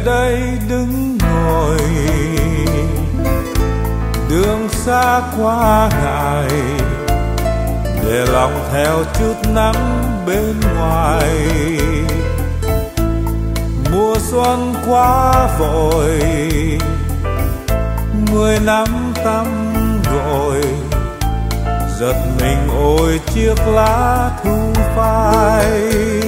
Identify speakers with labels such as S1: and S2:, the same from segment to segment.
S1: về đây đứng ngồi. Đường xa quá ngại, để lòng theo chút nắng bên ngoài. Mùa xuân quá vội, mười năm tắm gội giật mình ôi chiếc lá thu phai.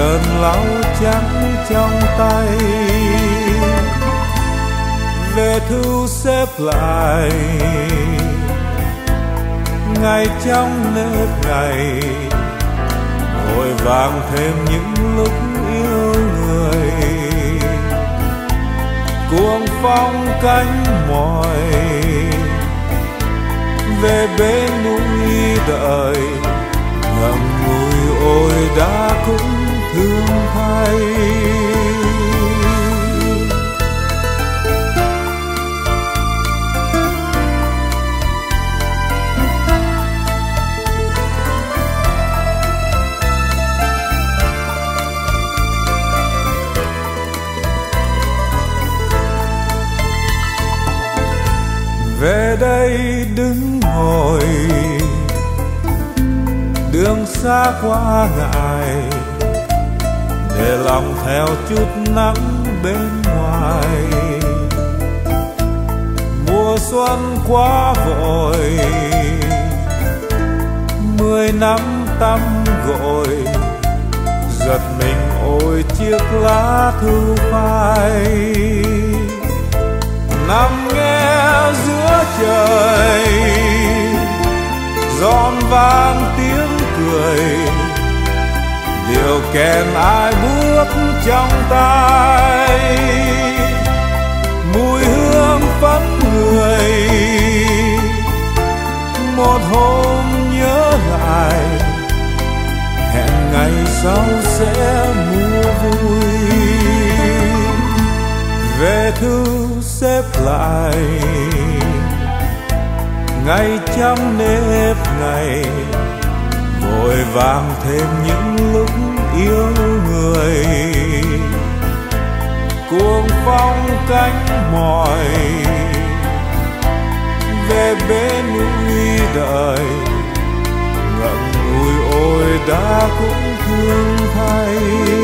S1: Chập lau trắng trong tay. Về thu xếp lại. Ngày trong nếp ngày vội vàng thêm những lúc yêu người. Cuồng phong cánh mỏi, về bên núi đợi. Ngậm ngùi ôi đã về đây đứng ngồi đường xa quá ngại để lòng theo chút nắng bên ngoài. Mùa xuân quá vội, mười năm tắm gội giật mình ôi chiếc lá thư phai. Nằm nghe giữa trời, giòn vang tiếng cười điều kèn ai bước trong tay, mùi hương phấn người. Một hôm nhớ lại, hẹn ngày sau sẽ mua vui. Về thư xếp lại, ngày trong nếp ngày vội vàng thêm những lúc yêu người. Cuồng phong cánh mỏi. Về bên núi đời, ngậm ngùi ôi đã cũng thương thay.